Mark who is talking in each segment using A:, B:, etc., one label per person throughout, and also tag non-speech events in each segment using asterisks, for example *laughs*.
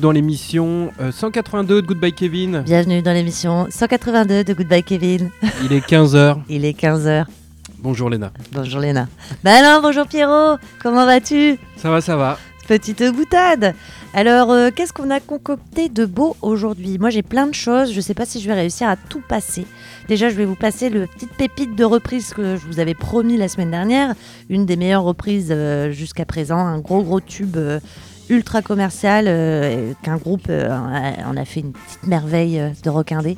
A: dans l'émission euh, 182 de Goodbye Kevin.
B: Bienvenue dans l'émission 182 de Goodbye Kevin.
A: Il est 15h. *laughs*
B: Il est 15h.
A: Bonjour Léna.
B: Bonjour Léna. Bah non, bonjour Pierrot. Comment vas-tu?
A: Ça va, ça va.
B: Petite boutade. Alors, euh, qu'est-ce qu'on a concocté de beau aujourd'hui? Moi, j'ai plein de choses. Je sais pas si je vais réussir à tout passer. Déjà, je vais vous passer le petite pépite de reprise que je vous avais promis la semaine dernière. Une des meilleures reprises euh, jusqu'à présent. Un gros, gros tube euh, ultra commercial euh, qu'un groupe euh, on a fait une petite merveille euh, de rock indé.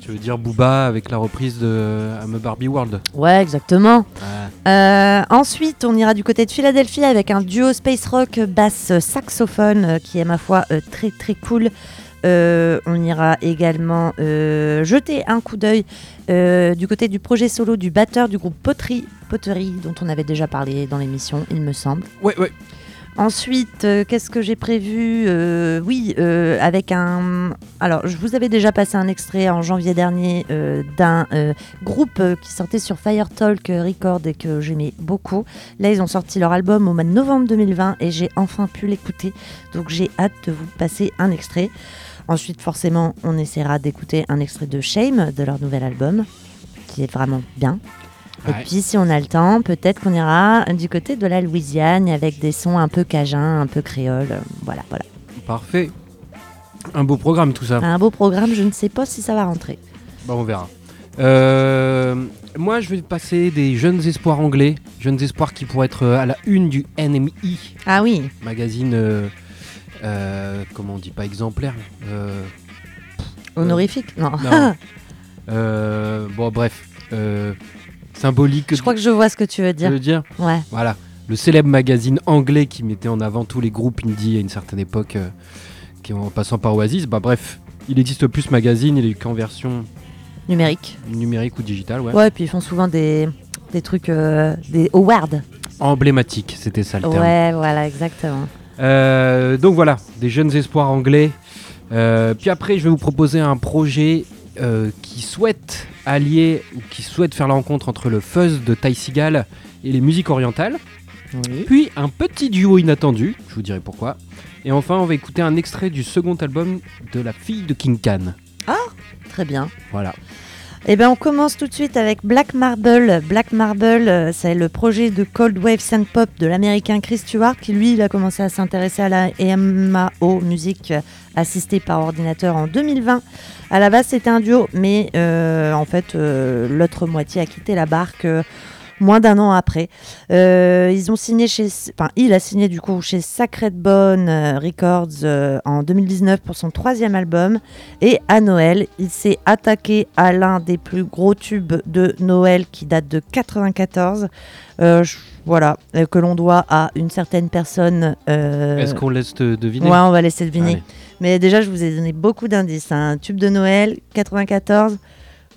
A: Tu veux dire Booba avec la reprise de I'm a Barbie World
B: Ouais, exactement. Euh, ensuite, on ira du côté de Philadelphie avec un duo space rock basse saxophone euh, qui est ma foi euh, très très cool. Euh, on ira également euh, jeter un coup d'œil euh, du côté du projet solo du batteur du groupe Poterie, Poterie dont on avait déjà parlé dans l'émission, il me semble.
A: Ouais, ouais.
B: Ensuite, euh, qu'est-ce que j'ai prévu Euh, Oui, euh, avec un. Alors, je vous avais déjà passé un extrait en janvier dernier d'un groupe qui sortait sur Fire Talk Record et que j'aimais beaucoup. Là, ils ont sorti leur album au mois de novembre 2020 et j'ai enfin pu l'écouter. Donc, j'ai hâte de vous passer un extrait. Ensuite, forcément, on essaiera d'écouter un extrait de Shame de leur nouvel album, qui est vraiment bien. Et puis, si on a le temps, peut-être qu'on ira du côté de la Louisiane avec des sons un peu cajuns, un peu créoles. euh, Voilà, voilà.
A: Parfait. Un beau programme tout ça.
B: Un beau programme, je ne sais pas si ça va rentrer.
A: Bah, on verra. Euh, moi, je vais passer des jeunes espoirs anglais. Jeunes espoirs qui pourraient être euh, à la une du NMI,
B: Ah oui,
A: magazine. euh, euh, comment on dit pas exemplaire
B: honorifique Non.
A: Non. *laughs* Bon, bref. Symbolique.
B: je crois que je vois ce que tu veux
A: tu
B: dire.
A: veux dire
B: Ouais.
A: Voilà. Le célèbre magazine anglais qui mettait en avant tous les groupes indie à une certaine époque, euh, qui en passant par Oasis. Bah bref, il existe plus ce magazine, il est qu'en version
B: Numérique.
A: numérique ou digitale, ouais.
B: Ouais, et puis ils font souvent des, des trucs, euh, des awards.
A: Emblématique, c'était ça le terme.
B: Ouais, voilà, exactement.
A: Euh, donc voilà, des jeunes espoirs anglais. Euh, puis après, je vais vous proposer un projet euh, qui souhaite allier ou qui souhaite faire la rencontre entre le fuzz de Ty Seagal et les musiques orientales.
B: Oui.
A: Puis un petit duo inattendu, je vous dirai pourquoi. Et enfin, on va écouter un extrait du second album de la fille de King Khan.
B: Très bien.
A: Voilà.
B: Eh bien, on commence tout de suite avec Black Marble. Black Marble, euh, c'est le projet de Cold Wave Synth Pop de l'américain Chris Stewart, qui lui, a commencé à s'intéresser à la MAO, musique euh, assistée par ordinateur, en 2020. À la base, c'était un duo, mais euh, en fait, l'autre moitié a quitté la barque. Moins d'un an après, Euh, ils ont signé chez, enfin, il a signé du coup chez Sacred Bone euh, Records euh, en 2019 pour son troisième album. Et à Noël, il s'est attaqué à l'un des plus gros tubes de Noël qui date de 94. Euh, voilà, euh, que l'on doit à une certaine personne. euh,
A: Est-ce qu'on laisse te deviner?
B: Ouais, on va laisser deviner.
A: Allez.
B: Mais déjà, je vous ai donné beaucoup d'indices. hein. Un tube de Noël, 94.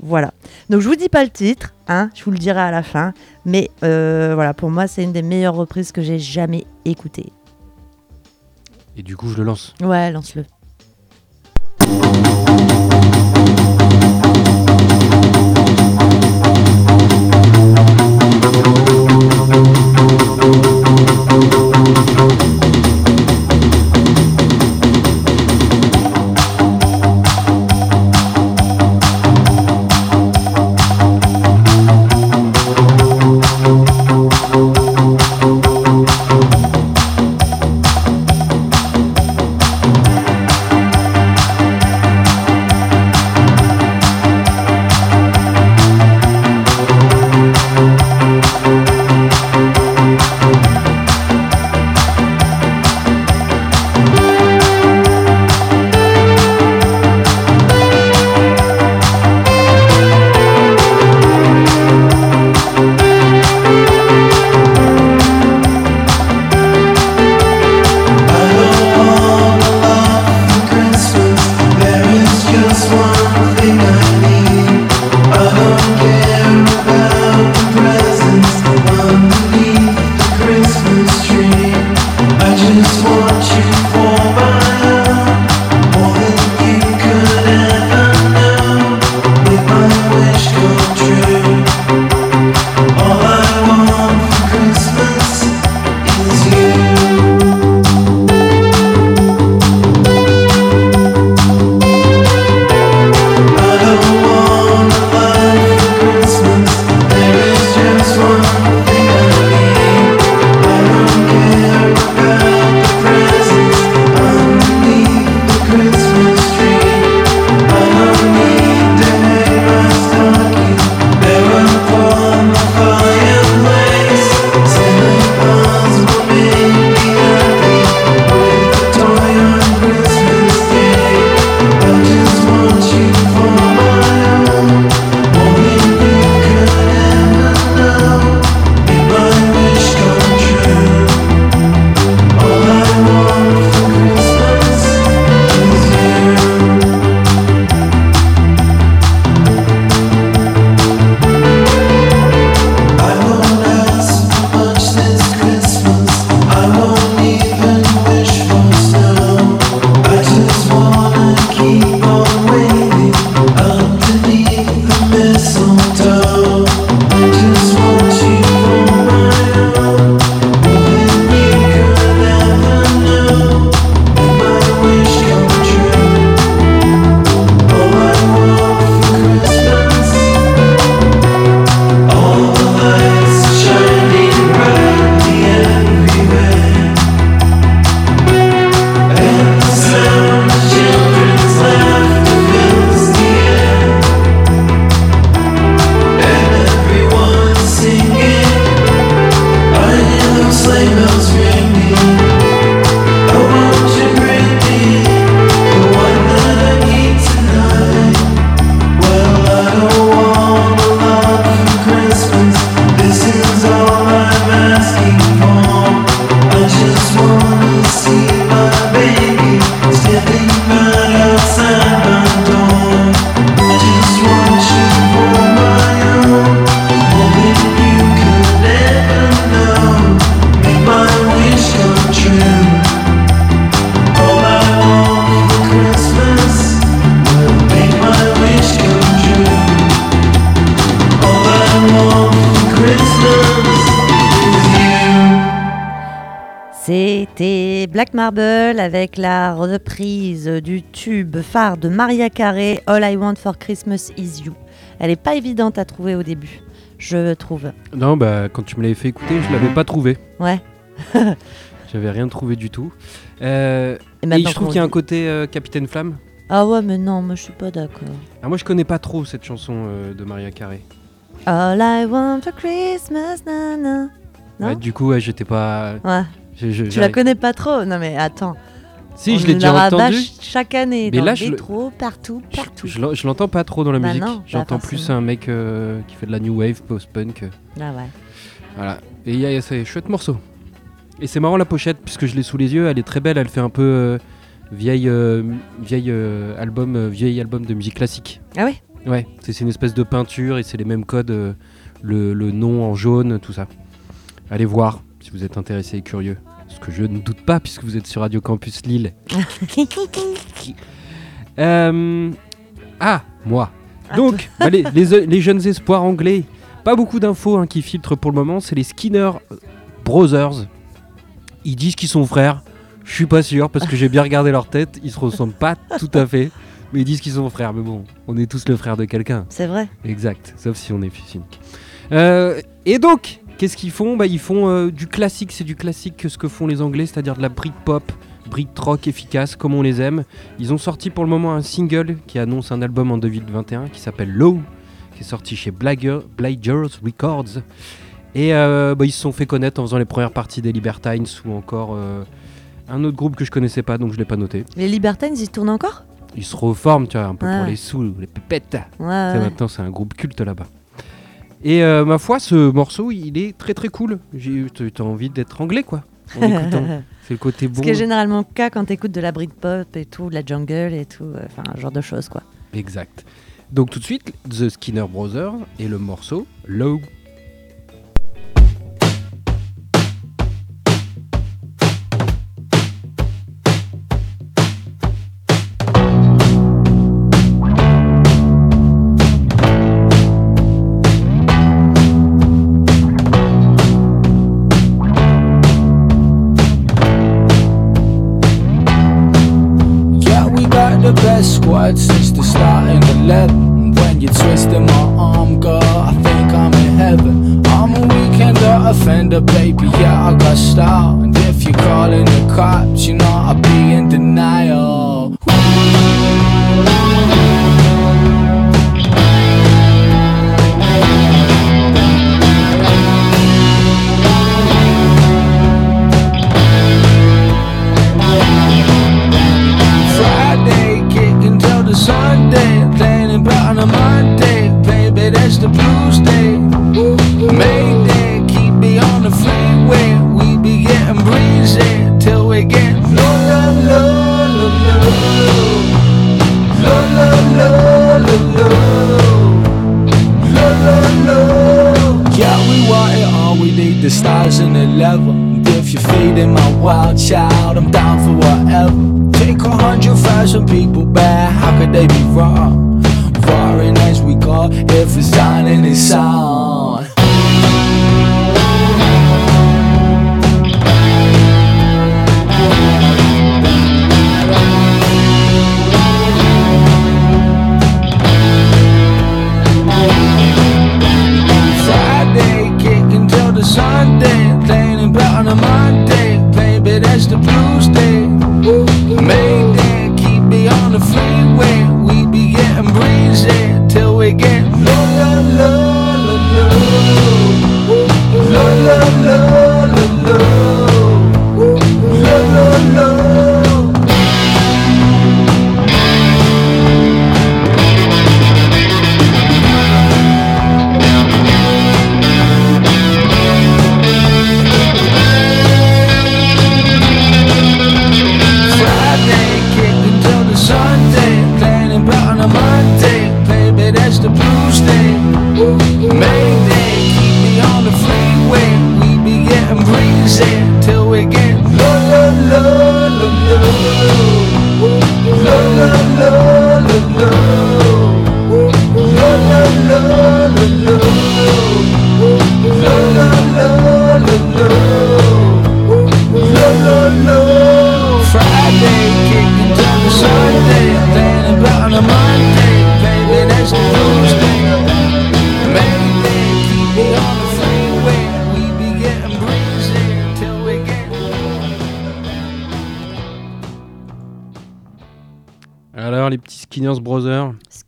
B: Voilà. Donc, je vous dis pas le titre, hein, je vous le dirai à la fin. Mais euh, voilà, pour moi, c'est une des meilleures reprises que j'ai jamais écoutées.
A: Et du coup, je le lance.
B: Ouais, lance-le. Marble avec la reprise du tube phare de Maria Carey, All I Want for Christmas Is You. Elle n'est pas évidente à trouver au début, je trouve.
A: Non, bah quand tu me l'avais fait écouter, je l'avais pas trouvé.
B: Ouais. *laughs*
A: J'avais rien trouvé du tout. Euh,
B: Et
A: je trouve qu'il y a un côté euh, Capitaine Flamme.
B: Ah ouais, mais non, moi je suis pas d'accord.
A: Ah, moi, je connais pas trop cette chanson euh, de Maria Carey.
B: All I want for Christmas, nana. Non
A: Ouais, du coup, ouais, j'étais pas.
B: Ouais.
A: Je- je-
B: Tu la connais pas trop Non mais attends.
A: Si,
B: On
A: je l'ai déjà
B: la
A: entendu.
B: chaque année.
A: Mais
B: dans
A: là,
B: le
A: je
B: métro, partout,
A: Je-
B: partout.
A: Je, l'en- je l'entends pas trop dans la
B: Bah
A: musique.
B: pas
A: J'entends plus un mec euh, qui fait de la new wave, post-punk.
B: Ah ouais.
A: Voilà. Et il y y a ces chouettes morceaux. Et c'est marrant la pochette, puisque je l'ai sous les yeux, elle est très belle, elle fait un peu euh, vieille, euh, vieille, album, vieil album de musique classique.
B: Ah ouais?
A: Ouais, c'est une espèce de peinture et c'est les mêmes codes, le, le nom en jaune, tout ça. Allez voir vous êtes intéressé et curieux. Ce que je ne doute pas, puisque vous êtes sur Radio Campus Lille. *laughs* Euh, Ah, moi.
B: À
A: Donc, bah, les, *laughs* les- les jeunes espoirs anglais, pas beaucoup d'infos hein, qui filtrent pour le moment, c'est les Skinner Brothers. Ils disent qu'ils sont frères. Je suis pas sûr parce que j'ai bien regardé leur tête, ils se ressemblent pas *laughs* tout à fait. Mais ils disent qu'ils sont frères. Mais bon, on est tous le frère de quelqu'un.
B: C'est vrai.
A: Exact, sauf si on est fils unique. Euh, et donc, qu'est-ce qu'ils font bah, Ils font euh, du classique, c'est du classique que ce que font les Anglais, c'est-à-dire de la Britpop, Brit-rock efficace, comme on les aime. Ils ont sorti pour le moment un single qui annonce un album en 2021 qui s'appelle Low, qui est sorti chez Blagger, Blagers Records. Et euh, bah, ils se sont fait connaître en faisant les premières parties des Libertines ou encore euh, un autre groupe que je connaissais pas, donc je l'ai pas noté.
B: Les Libertines, ils tournent encore?
A: Ils se reforment, tu vois, un peu
B: Ouais.
A: pour les sous, les pépettes.
B: Ouais,
A: Ça,
B: ouais.
A: maintenant, c'est un groupe culte là-bas. Et euh, ma foi, ce morceau, il est très très cool. J'ai t'as envie d'être anglais, quoi. En *laughs* écoutant. C'est le côté bon.
B: Ce qui est généralement le cas quand t'écoutes de la Britpop et tout, de la jungle et tout, euh, enfin, un genre de choses quoi.
A: Exact. Donc tout de suite, The Skinner Brothers et le morceau Low.
C: The squad since the starting 11. When you're twisting my arm, girl, I think I'm in heaven. I'm a weekender offender, baby, yeah, I got style. And if you're calling the cops, you know I'll be in denial.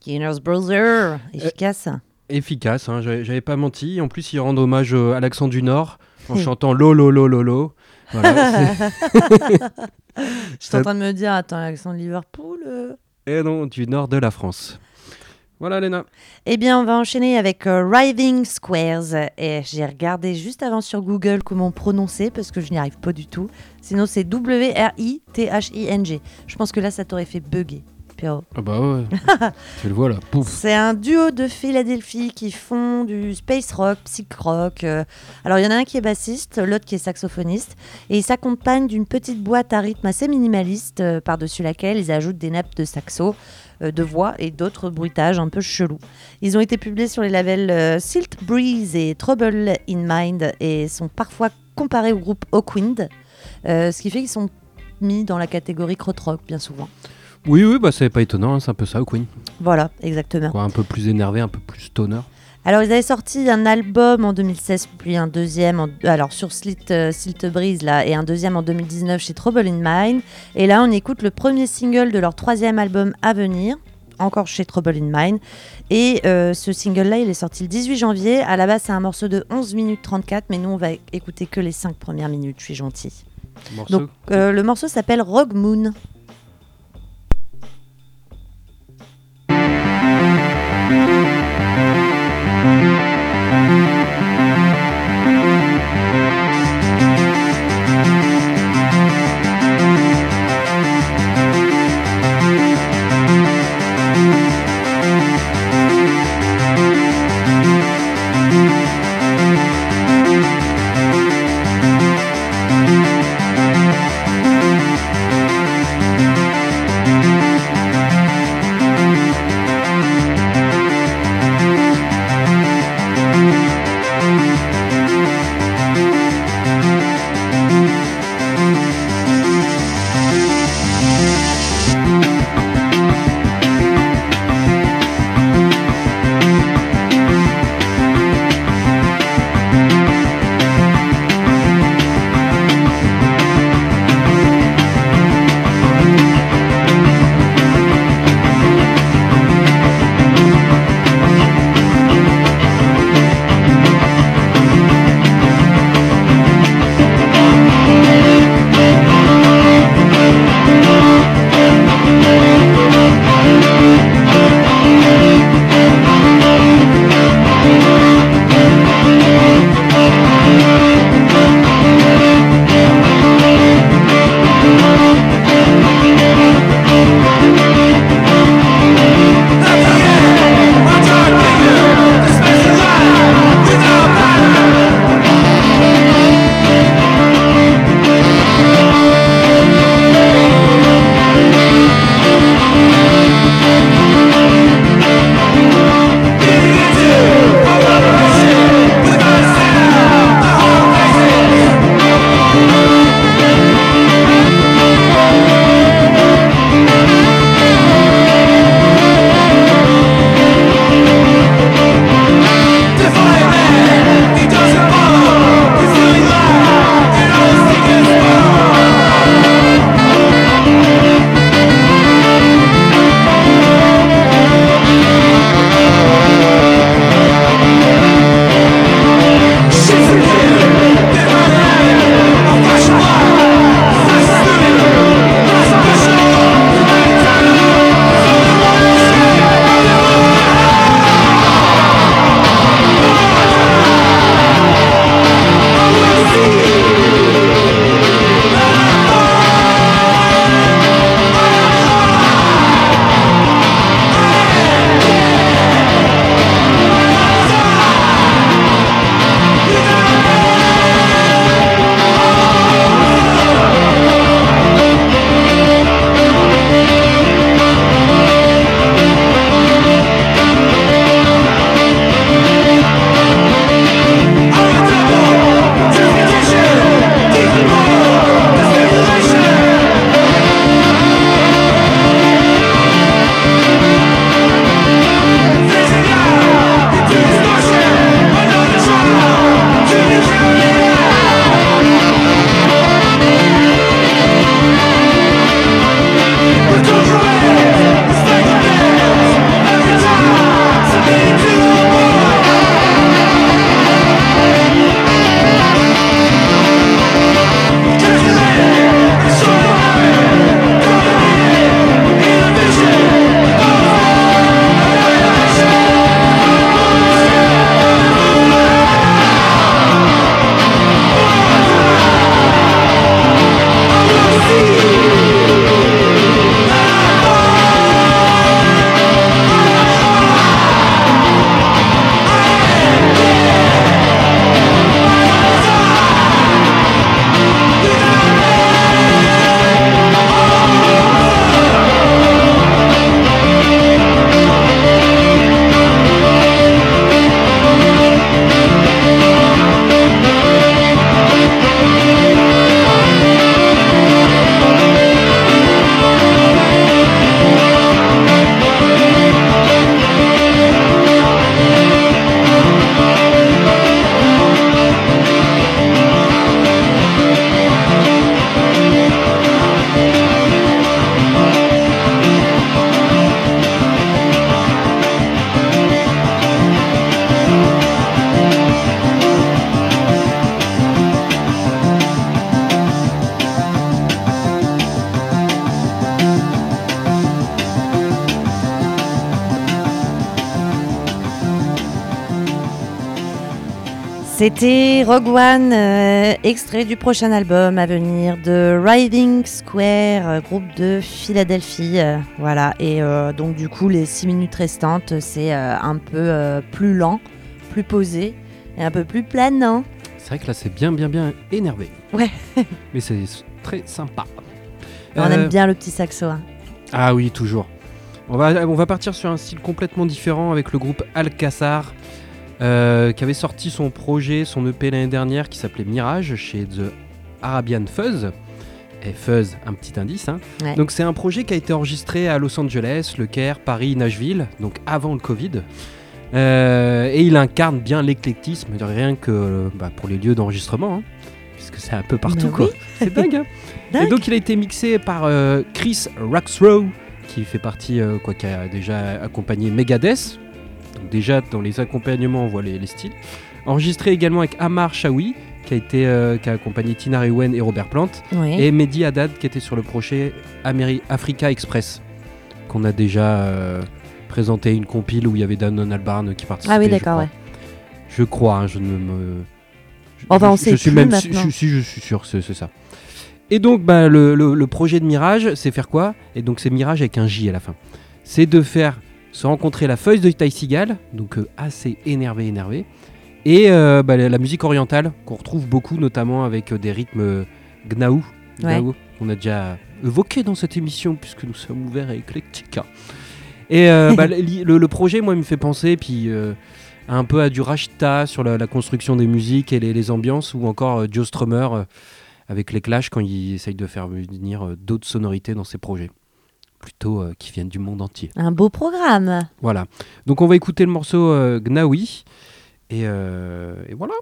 A: Skinner's
B: Brother, efficace.
A: Efficace, hein, j'avais pas menti. En plus, ils rendent hommage euh, à l'accent du Nord en *laughs* chantant lo lo lo lo lo. Voilà, *laughs* *laughs*
B: Je suis en train de me dire, attends, l'accent de Liverpool. euh.
A: Et non, du nord de la France. Voilà, Léna.
B: Eh bien, on va enchaîner avec euh, Writhing Squares. Et j'ai regardé juste avant sur Google comment prononcer parce que je n'y arrive pas du tout. Sinon, c'est W-R-I-T-H-I-N-G. Je pense que là, ça t'aurait fait bugger. Pierrot.
A: Ah bah ouais. *laughs* tu le vois là. Pouf.
B: C'est un duo de Philadelphie qui font du space rock, psych rock. euh. Alors, il y en a un qui est bassiste, l'autre qui est saxophoniste. Et ils s'accompagnent d'une petite boîte à rythme assez minimaliste euh, par-dessus laquelle ils ajoutent des nappes de saxo, euh, de voix et d'autres bruitages un peu chelous. Ils ont été publiés sur les labels euh, Silt Breeze et Trouble in Mind et sont parfois comparés au groupe Hawkwind, ce qui fait qu'ils sont mis dans la catégorie krautrock bien souvent.
A: Oui, oui, bah c'est pas étonnant, hein, c'est un peu ça, Queen.
B: Voilà, exactement.
A: Quoi, un peu plus énervé, un peu plus stoner.
B: Alors, ils avaient sorti un album en 2016, puis un deuxième, en- alors sur Slit, euh, Silt Breeze, là, et un deuxième en 2019 chez Trouble in Mind. Et là, on écoute le premier single de leur troisième album à venir, encore chez Trouble in Mind. Et euh, ce single-là, il est sorti le 18 janvier. À la base, c'est un morceau de 11 minutes 34, mais nous, on va écouter que les 5 premières minutes. Je suis gentil.
A: Morceau.
B: Donc, euh, le morceau s'appelle Rogue Moon. Extrait du prochain album à venir de Riding Square, euh, groupe de Philadelphie. euh, voilà, et euh, donc du coup, les 6 minutes restantes, c'est euh, un peu euh, plus lent, plus posé et un peu plus planant.
A: C'est vrai que là, c'est bien, bien, bien énervé.
B: Ouais. *laughs*
A: Mais c'est très sympa.
B: On aime bien le petit saxo. hein.
A: Ah oui, toujours. On va, on va partir sur un style complètement différent avec le groupe Alcazar, euh, qui avait sorti son projet, son EP l'année dernière, qui s'appelait Mirage chez The Arabian Fuzz. Et Fuzz, un petit indice. hein.
B: Ouais.
A: Donc c'est un projet qui a été enregistré à Los Angeles, Le Caire, Paris, Nashville, donc avant le Covid. Euh, et il incarne bien l'éclectisme, rien que euh, bah, pour les lieux d'enregistrement, hein, puisque c'est un peu partout.
B: Bah
A: quoi.
B: oui.
A: C'est dingue. hein. *laughs* Et donc il a été mixé par euh, Chris Roxrow, qui fait partie, euh, quoi, qui a déjà accompagné Megadeth. Donc déjà dans les accompagnements on voit les, les styles. Enregistré également avec Amar Shawi, qui a été, euh, qui a accompagné Tina Rewen et Robert Plant, et Mehdi Haddad, qui était sur le projet Ameri- Africa Express, qu'on a déjà euh, présenté une compile où il y avait Danone Albarn qui participait.
B: Ah oui, d'accord, ouais.
A: Je crois, hein, je ne me. je-
B: Enfin, on
A: je-
B: sait
A: je suis
B: plus
A: même. Si, si, je suis sûr, c'est c'est ça. Et donc, bah, le, le- le projet de Mirage, c'est faire quoi? Et donc, c'est Mirage avec un J à la fin. C'est de faire se rencontrer la feuille de Ty Seagal, donc euh, assez énervé, énervé, et euh, bah, la musique orientale qu'on retrouve beaucoup, notamment avec euh, des rythmes Gnaou,
B: Ouais.
A: Gnaou, qu'on a déjà évoqué dans cette émission puisque nous sommes ouverts et éclectiques. Et euh, *laughs* bah, le, le projet, moi, il me fait penser, puis euh, un peu à du Rashta sur la, la construction des musiques et les, les ambiances, ou encore euh, Joe Strummer avec les Clash quand il essaye de faire venir d'autres sonorités dans ses projets, plutôt euh, qui viennent du monde entier.
B: Un beau programme.
A: Voilà. Donc on va écouter le morceau euh, Gnawi, et, euh, et voilà.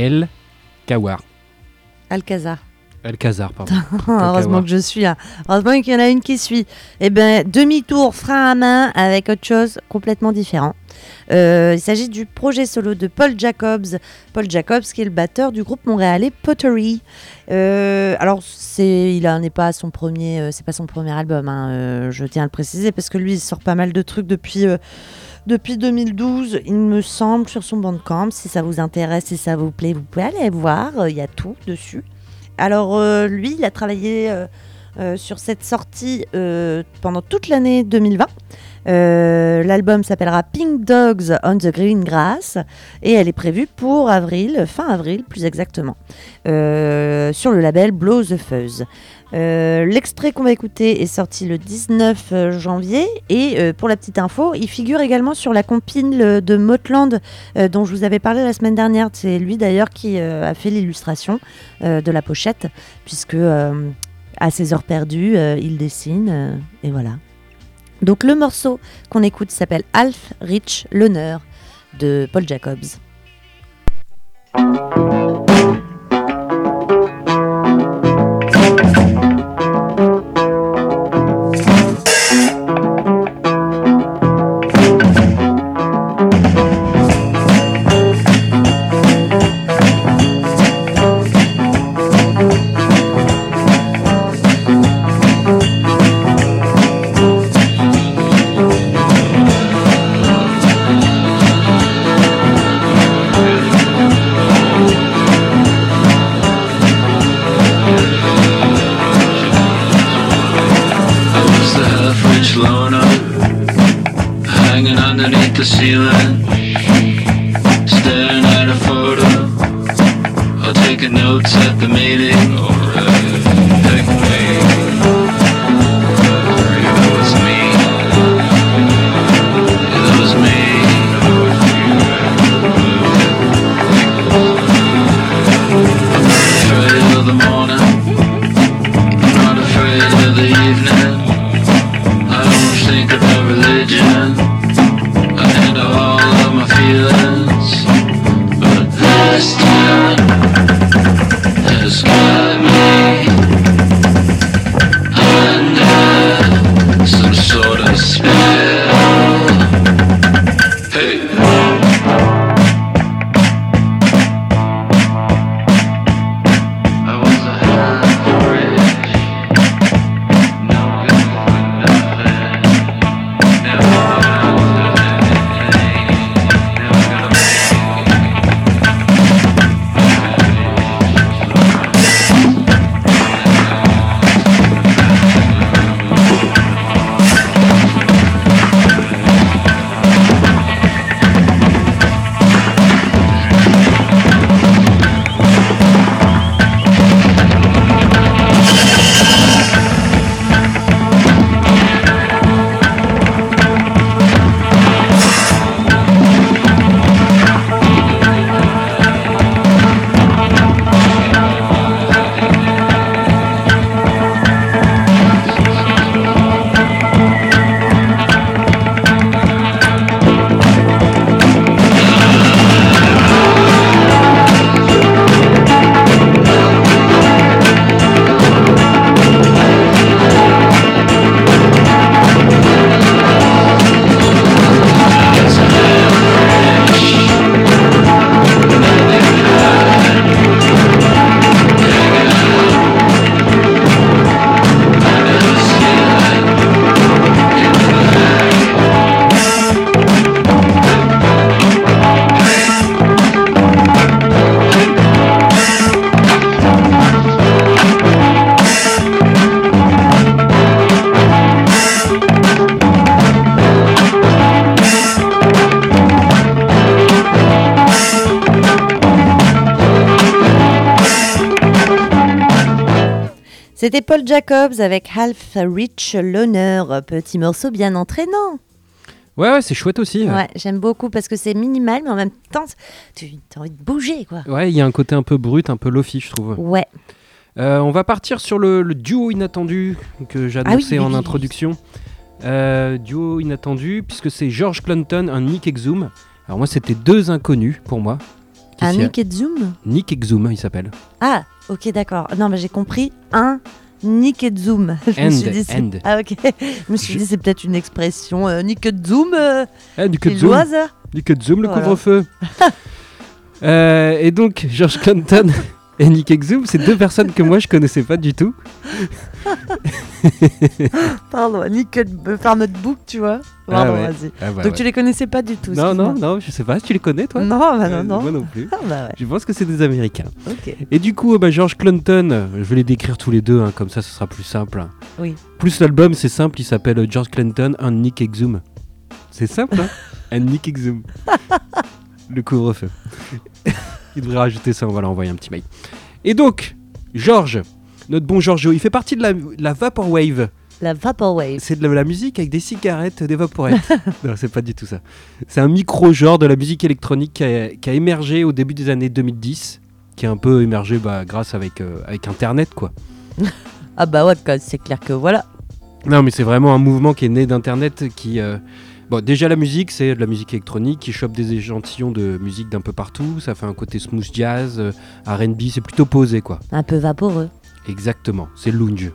A: El Kawar.
B: Alcazar.
A: Alcazar, pardon. *laughs*
B: Heureusement que je suis là. Heureusement qu'il y en a une qui suit. Eh ben, demi-tour, frein à main, avec autre chose complètement différent. Euh, il s'agit du projet solo de Paul Jacobs. Paul Jacobs, qui est le batteur du groupe montréalais Pottery. Euh, alors, c'est, il n'est pas son premier, euh, c'est pas son premier album. hein, je tiens à le préciser parce que lui, il sort pas mal de trucs depuis. Depuis 2012, il me semble, sur son Bandcamp. Si ça vous intéresse, si ça vous plaît, vous pouvez aller voir. euh, Il y a tout dessus. Alors, euh, lui, il a travaillé euh, sur cette sortie pendant toute l'année 2020. Euh, L'album s'appellera Pink Dogs on the Green Grass et elle est prévue pour avril, fin avril plus exactement, sur le label Blow the Fuzz. Euh, L'extrait qu'on va écouter est sorti le 19 janvier et euh, pour la petite info, il figure également sur la compile euh, de Motland euh, dont je vous avais parlé la semaine dernière. C'est lui d'ailleurs qui euh, a fait l'illustration euh, de la pochette puisque euh, à ses heures perdues, euh, il dessine euh, et voilà. Donc le morceau qu'on écoute s'appelle Alf Rich l'honneur de Paul Jacobs.
D: The ceiling
B: Paul Jacobs avec Half Rich l'honneur, petit morceau bien entraînant.
A: Ouais, ouais, c'est chouette aussi.
B: Ouais, j'aime beaucoup parce que c'est minimal, mais en même temps, tu as envie de bouger, quoi.
A: Ouais, il y a un côté un peu brut, un peu lofi, je trouve.
B: Ouais.
A: Euh, on va partir sur le, le duo inattendu que j'annonçais
B: Ah oui,
A: en
B: oui, oui.
A: introduction. Euh, duo inattendu, puisque c'est George Clinton, un Nick Exum. Alors moi, c'était deux inconnus pour moi.
B: Un Nick Zoom
A: Nick Exum, il s'appelle.
B: Ah, ok, d'accord. Non, mais j'ai compris. Un Nick et Zoom. *laughs* Je me suis dit, c'est-
A: end.
B: Ah, ok. Je me suis
A: Je-
B: dit, c'est peut-être une expression. Euh, Nick et Zoom, euh,
A: Nick. Nick Exum, le
B: Voilà.
A: couvre-feu. *laughs* Euh, et donc, George Clinton *laughs* et Nick Exum, c'est deux personnes que moi je connaissais pas du tout. *laughs*
B: Pardon, Nick faire notre book, tu vois. Pardon,
A: ouais.
B: vas-y.
A: Ah, bah,
B: Donc
A: ouais.
B: tu les connaissais pas du tout.
A: Non, non, non, je sais pas, tu les connais toi
B: Non, bah
A: Euh,
B: non, non.
A: Moi non plus. *laughs*
B: Ah, bah ouais,
A: Je pense que c'est des Américains.
B: ok.
A: Et du coup, bah, George Clinton, je vais les décrire tous les deux, hein, comme ça ce sera plus simple.
B: Oui.
A: Plus l'album, c'est simple, il s'appelle George Clinton, un Nick Exum. C'est simple, hein *laughs* Un Nick Exum. Le couvre-feu. Il devrait rajouter ça, on va leur envoyer un petit mail. Et donc, George, notre bon Giorgio, il fait partie de la, la Vaporwave.
B: La Vaporwave.
A: C'est de la, la musique avec des cigarettes, des vaporettes. *laughs* non, c'est pas du tout ça. C'est un micro-genre de la musique électronique qui a, qui a émergé au début des années 2010, qui a un peu émergé bah, grâce avec, euh, avec Internet, quoi. *laughs*
B: Ah bah ouais, c'est clair que voilà.
A: Non, mais c'est vraiment un mouvement qui est né d'Internet qui... euh, Bon, déjà la musique, c'est de la musique électronique qui chope des échantillons de musique d'un peu partout. Ça fait un côté smooth jazz, euh, R&B, c'est plutôt posé, quoi.
B: Un peu vaporeux.
A: Exactement, c'est lounge.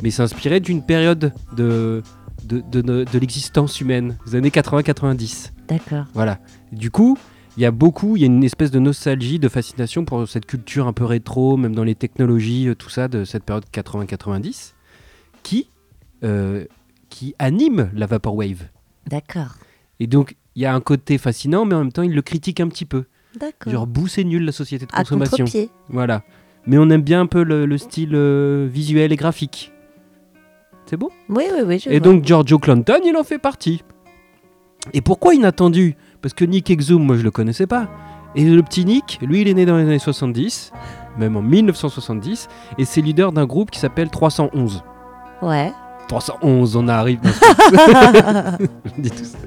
A: Mais c'est inspiré d'une période de, de, de, de- de l'existence humaine, des années 80-90.
B: D'accord.
A: Voilà. Du coup, il y a beaucoup, il y a une espèce de nostalgie, de fascination pour cette culture un peu rétro, même dans les technologies, euh, tout ça, de cette période 80-90, qui, euh, qui anime la Vaporwave.
B: D'accord.
A: Et donc, il y a un côté fascinant, mais en même temps, il le critique un petit peu.
B: D'accord.
A: Genre, bouh, c'est nul la société de
B: à
A: consommation.
B: contre-pied.
A: Voilà. Mais on aime bien un peu le, le style euh, visuel et graphique. C'est beau
B: Oui, oui, oui. Je
A: Et
B: vois.
A: donc Giorgio Clinton, il en fait partie. Et pourquoi inattendu? Parce que Nick Exum, moi je le connaissais pas. Et le petit Nick, lui il est né dans les années 70, même en 1970, et c'est leader d'un groupe qui s'appelle 311.
B: Ouais.
A: 311, on arrive. *laughs* *laughs* Je dis tout ça.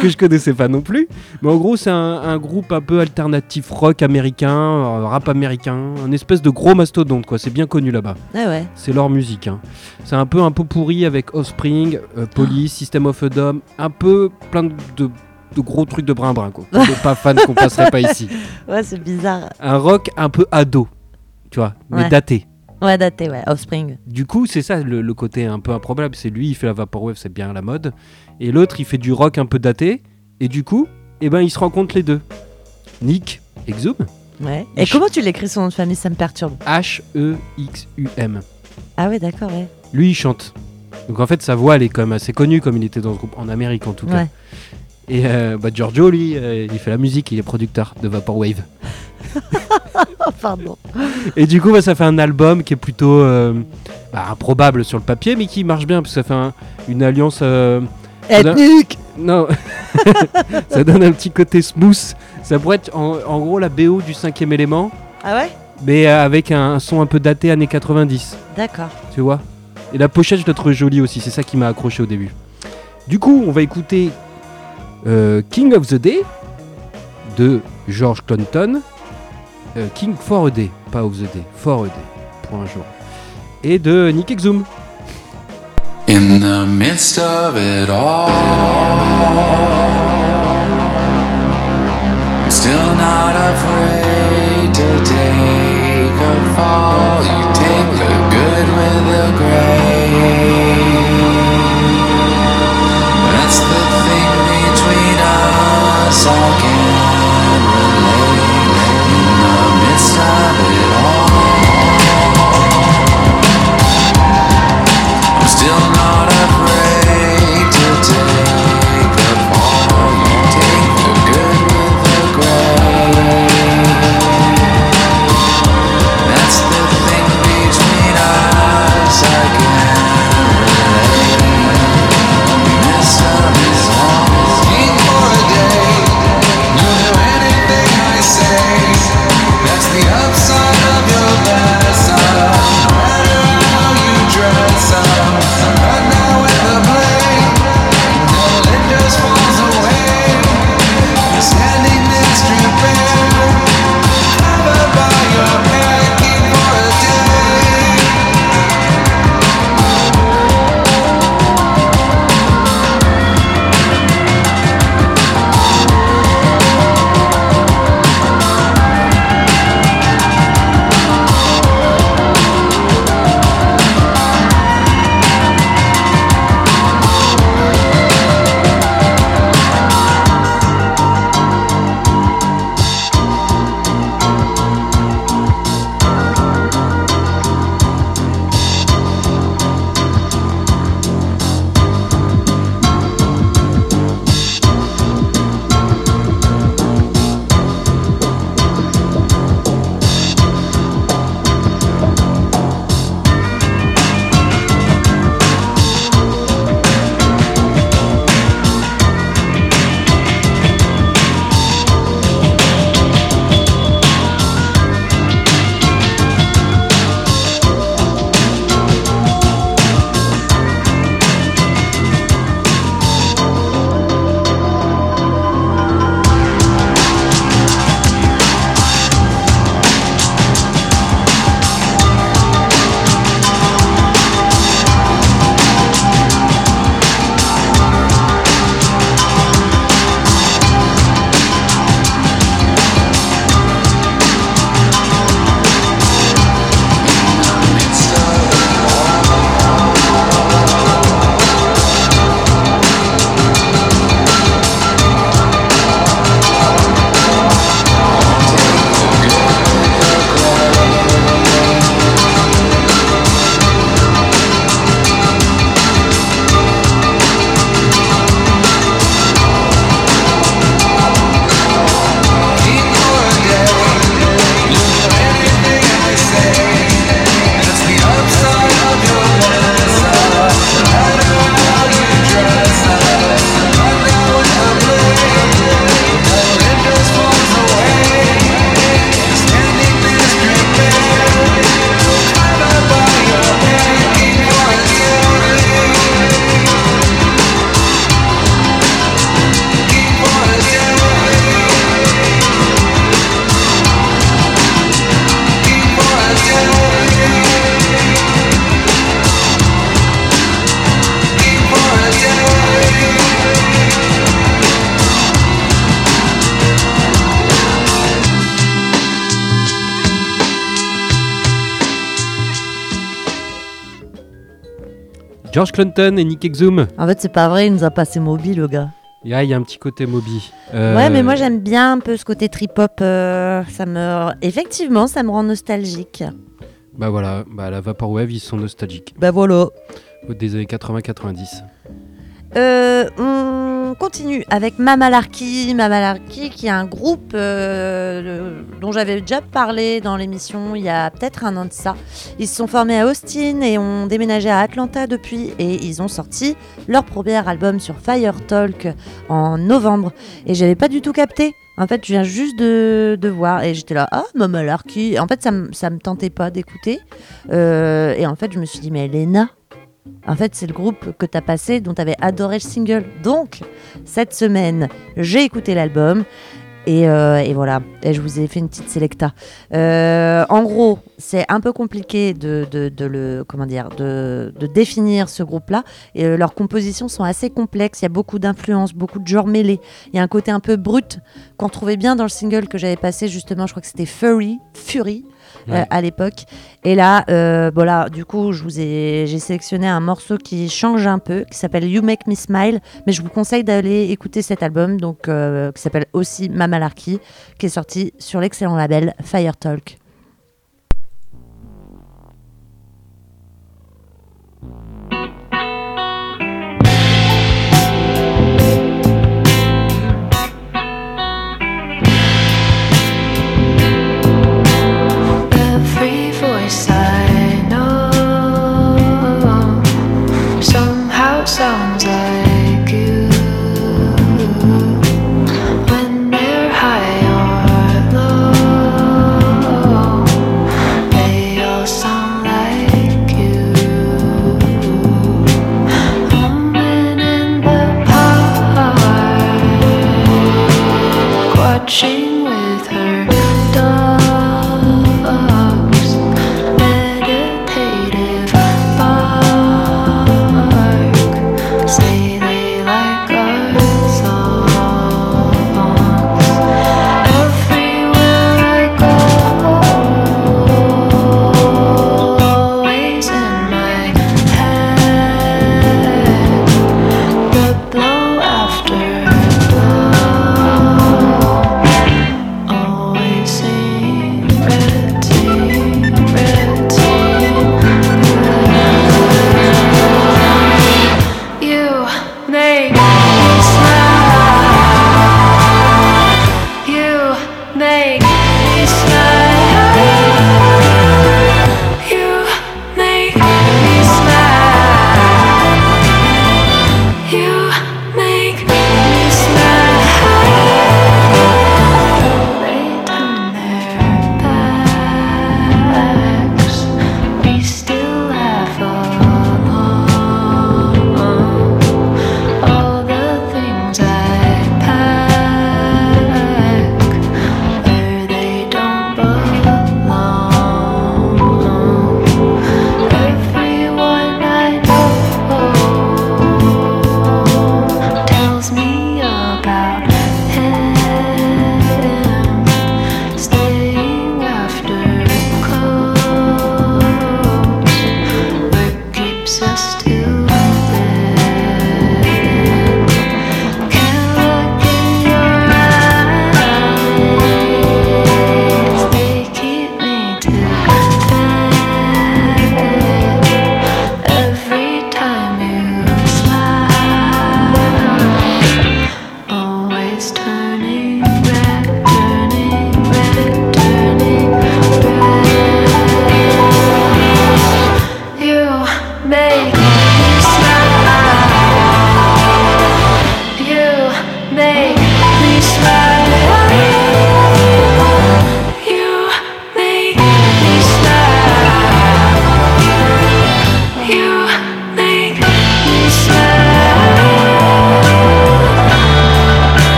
A: Que je connaissais pas non plus. Mais en gros, c'est un, un groupe un peu alternatif rock américain, euh, rap américain, un espèce de gros mastodonte, quoi. C'est bien connu là-bas.
B: Ah ouais.
A: C'est leur musique. hein. C'est un peu un peu pourri avec Offspring, euh, Police, System of a Down, un peu plein de, de gros trucs de brin-brin, quoi. Pas fan, qu'on passerait pas ici. *laughs*
B: Ouais, c'est bizarre.
A: Un rock un peu ado, tu vois, mais
B: Ouais.
A: daté.
B: Ouais, daté, ouais. Offspring.
A: Du coup, c'est ça le, le côté un peu improbable. C'est lui, il fait la vaporwave, c'est bien la mode. Et l'autre, il fait du rock un peu daté. Et du coup, eh ben, ils se rencontrent les deux. Nick Exum,
B: Ouais.
A: Et
B: comment tu l'écris son nom de famille? Ça me perturbe.
A: H-E-X-U-M.
B: Ah ouais, d'accord, ouais.
A: Lui, il chante. Donc en fait, sa voix, elle est quand même assez connue, comme il était dans ce groupe, en Amérique en tout cas.
B: Ouais.
A: Et euh, bah, Giorgio, lui, euh, il fait la musique, il est producteur de Vaporwave. *laughs*
B: Pardon.
A: Et du coup, bah, ça fait un album qui est plutôt euh, bah, improbable sur le papier, mais qui marche bien, parce que ça fait un- une alliance. euh,
B: Ethnique
A: Non, *laughs* ça donne un petit côté smooth. Ça pourrait être en, en gros la BO du cinquième élément,
B: Ah ouais?
A: Mais avec un, un son un peu daté années 90.
B: D'accord.
A: Tu vois? Et la pochette, je la trouve jolie aussi, c'est ça qui m'a accroché au début. Du coup, on va écouter euh, King of the Day de George Clinton. Euh, King for a Day, pas of the Day, for a Day, pour un jour. Et de Nick Exum.
E: In the midst of it all, still not afraid to take a fall. You take the good with the great. again.
A: George Clinton et Nick Exum.
B: En fait, c'est pas vrai, il nous a passé Moby, le gars.
A: Il y a un petit côté Moby. Euh,
B: Ouais, mais moi j'aime bien un peu ce côté trip-hop. euh, ça me... Effectivement, ça me rend nostalgique.
A: Bah voilà, bah la Vaporwave, ils sont nostalgiques.
B: Bah voilà.
A: Des années 80-90.
B: Euh, on continue avec Mamalarki. Mamalarki, qui est un groupe euh, dont j'avais déjà parlé dans l'émission il y a peut-être un an de ça. Ils se sont formés à Austin et ont déménagé à Atlanta depuis. Et ils ont sorti leur premier album sur Fire Talk en novembre. Et j'avais pas du tout capté. En fait, je viens juste de, voir et j'étais là, ah, Mamalarki. En fait, ça, ça me tentait pas d'écouter. Euh, et en fait, je me suis dit, mais Elena, en fait, c'est le groupe que tu as passé, dont tu avais adoré le single. Donc, cette semaine, j'ai écouté l'album. Et, euh, voilà, et je vous ai fait une petite sélecta. Euh, en gros, c'est un peu compliqué de, le, comment dire, de, définir ce groupe-là. Euh, leurs compositions sont assez complexes. Il y a beaucoup d'influences, beaucoup de genres mêlés. Il y a un côté un peu brut qu'on trouvait bien dans le single que j'avais passé justement. Je crois que c'était Fury, Fury euh, à l'époque. Et là, euh, du coup, je vous ai, j'ai sélectionné un morceau qui change un peu, qui s'appelle You Make Me Smile. Mais je vous conseille d'aller écouter cet album, donc euh, qui s'appelle aussi Mamalarki, qui est sorti sur l'excellent label Fire Talk.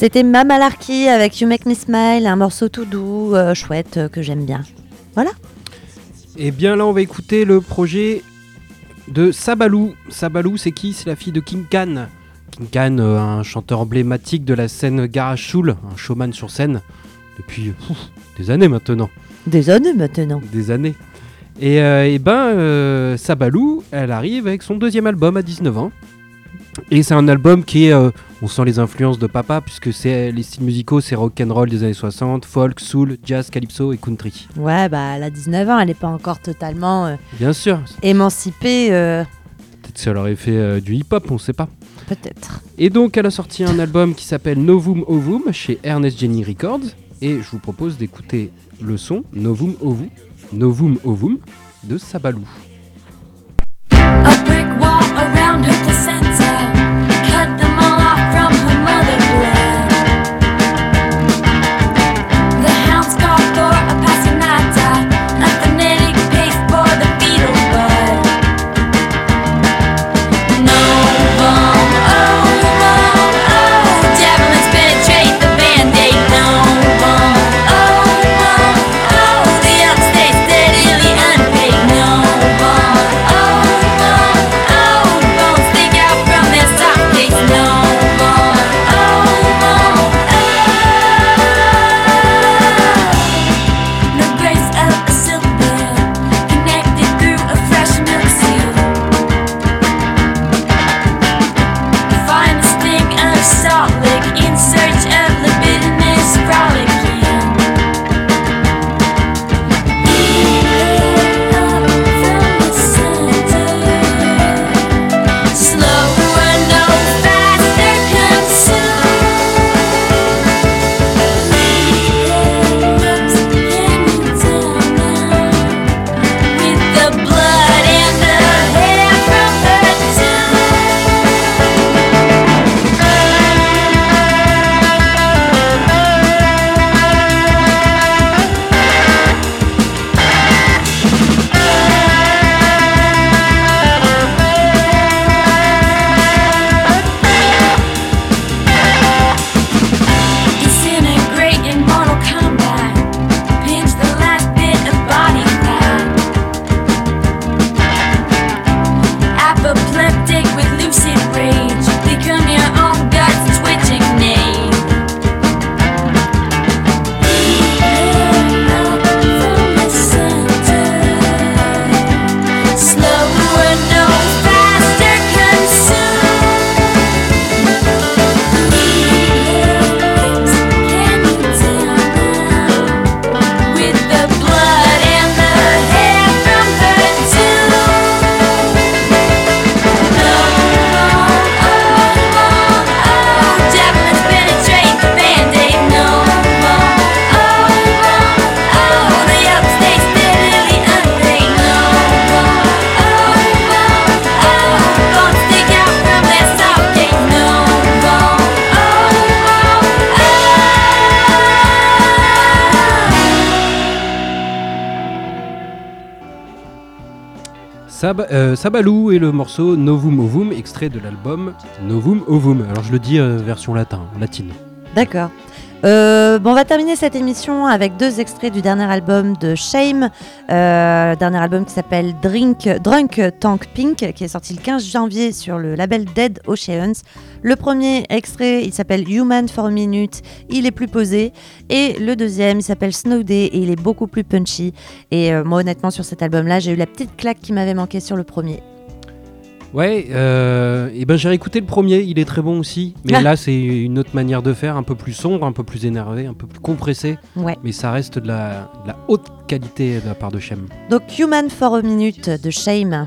B: C'était Mama Larky avec You Make Me Smile, un morceau tout doux, euh, chouette, euh, que j'aime bien.
A: Et bien là, on va écouter le projet de Sabalou. Sabalou, c'est qui? C'est la fille de King Khan. King Khan, euh, un chanteur emblématique de la scène Garage Soul, un showman sur scène depuis des années maintenant.
B: Des années maintenant.
A: Des années. Et, et ben, euh, Sabalou, elle arrive avec son deuxième album à 19 ans. Et c'est un album qui est, euh, on sent les influences de papa, puisque c'est les styles musicaux, c'est rock and roll des années 60, folk, soul, jazz, calypso et country.
B: Ouais, bah elle a 19 ans, elle n'est pas encore totalement euh,
A: Bien sûr,
B: émancipée, euh,
A: peut-être ça leur aurait fait euh, du hip-hop, on sait pas.
B: peut-être.
A: Et donc, elle a sorti un album qui s'appelle Novum Ovum chez Ernest Jenny Records. Et je vous propose d'écouter le son Novum Ovum, Novum Ovum de Sabalou.
F: A brick wall around her
A: Euh, Sabalou et le morceau Novum Ovum, extrait de l'album Novum Ovum. Alors je le dis euh, version latin, latine.
B: D'accord. Euh, bon, on va terminer cette émission avec deux extraits du dernier album de Shame, dernier album qui s'appelle Drunk Tank Pink, qui est sorti le 15 janvier sur le label Dead Oceans. Le premier extrait, il s'appelle Human for a Minute, il est plus posé, et le deuxième, il s'appelle Snow Day, et il est beaucoup plus punchy. Et euh, moi, honnêtement, sur cet album-là, j'ai eu la petite claque qui m'avait manqué sur le premier.
A: Ouais, euh, et ben j'ai réécouté le premier, il est très bon aussi. Mais
B: Ah.
A: là, c'est une autre manière de faire, un peu plus sombre, un peu plus énervé, un peu plus compressé.
B: Ouais.
A: Mais ça reste de la, de la haute qualité de la part de Shem.
B: Donc Human for a Minute de Shame.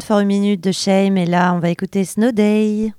B: for a Minute
C: de Shame et là on va écouter Snow Day.